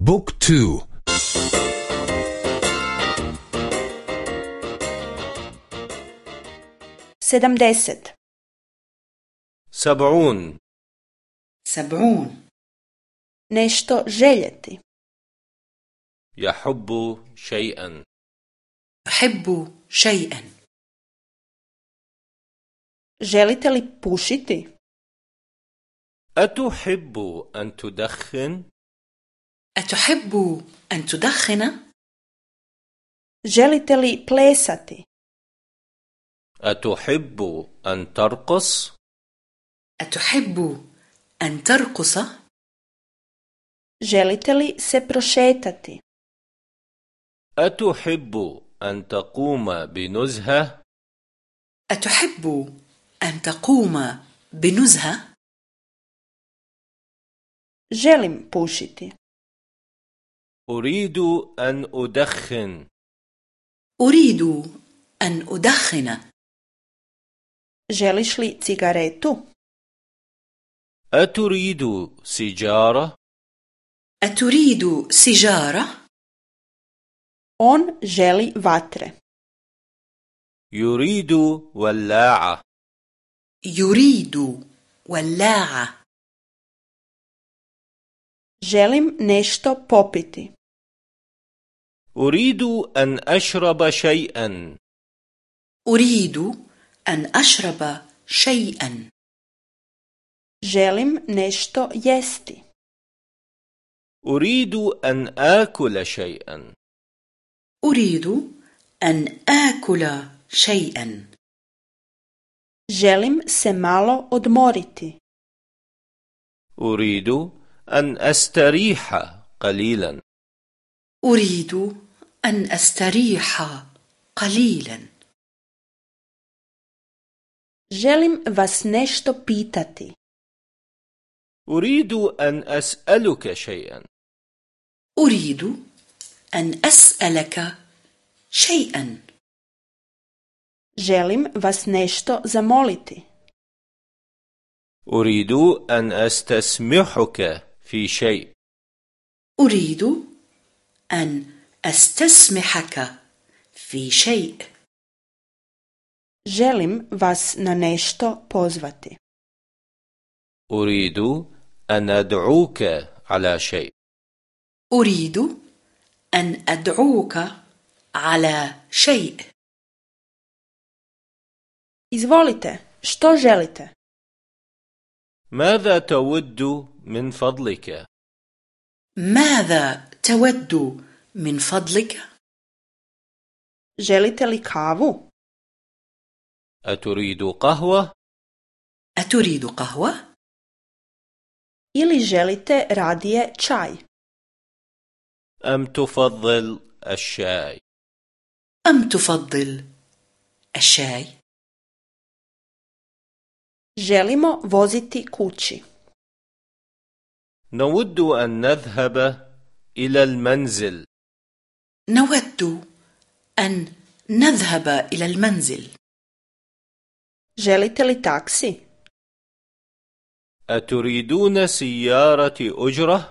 بوك تو. sedamdeset سبعون. سبعون. nešto željeti يحب شيئا. أحب شيئا. želite li pušiti أتحب أن تدخن؟ أتحب أن تدخن؟ želite li plesati أتحب أن ترقص؟ أتحب أن ترقص؟ želite li se prošetati أتحب أن تقوم بنزهة؟ أتحب أن تقوم بنزهة؟ želim pušiti أريد أن أدخن. أريد أن أدخن. Želiš li cigaretu? أتريد سيجارة؟ أتريد سيجارة؟ on želi vatre. يريد ولاعة. يريد ولاعة. Želim nešto popiti. أريد أن أشرب شيئا. أريد أن أشرب شيئا. Želim nešto jesti. أريد أن آكل شيئا. أريد أن آكل شيئا. Želim se malo odmoriti. أريد أن أستريح قليلا. أريد أن أستريح قليلا. Želim vas nešto pitati. أريد أن أسألك شيئا. أريد أن أسألك شيئا. Želim vas nešto zamoliti. أريد أن أستسمحك في شيء. أريد أن أستسمحك في شيء. Želim vas na nešto pozvati. أريد أن أدعوك على شيء. أريد أن أدعوك على شيء. Izvolite što želite? ماذا تود من فضلك؟ ماذا تود من فضلك؟ želite li kavu أتريد قهوة؟ أتريد قهوة؟ ili želite radije čaj أم تفضل الشاي؟ أم تفضل الشاي؟ želimo voziti kući نود أن نذهب إلى المنزل نود أن نذهب إلى المنزل želite li taksi أتريدون سيارة أجرة؟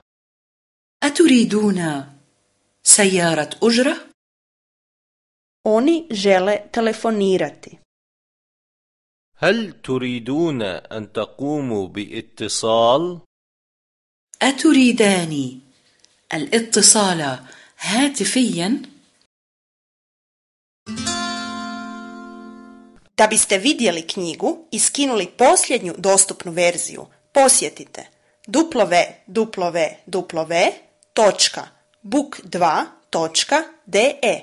أتريدون سيارة أجرة؟ oni žele telefonirati هل تريدون أن تقوموا بإتصال؟ أتريدان الاتصال هاتفيا؟ Da biste vidjeli knjigu i skinuli posljednju dostupnu verziju, posjetite www.book2.de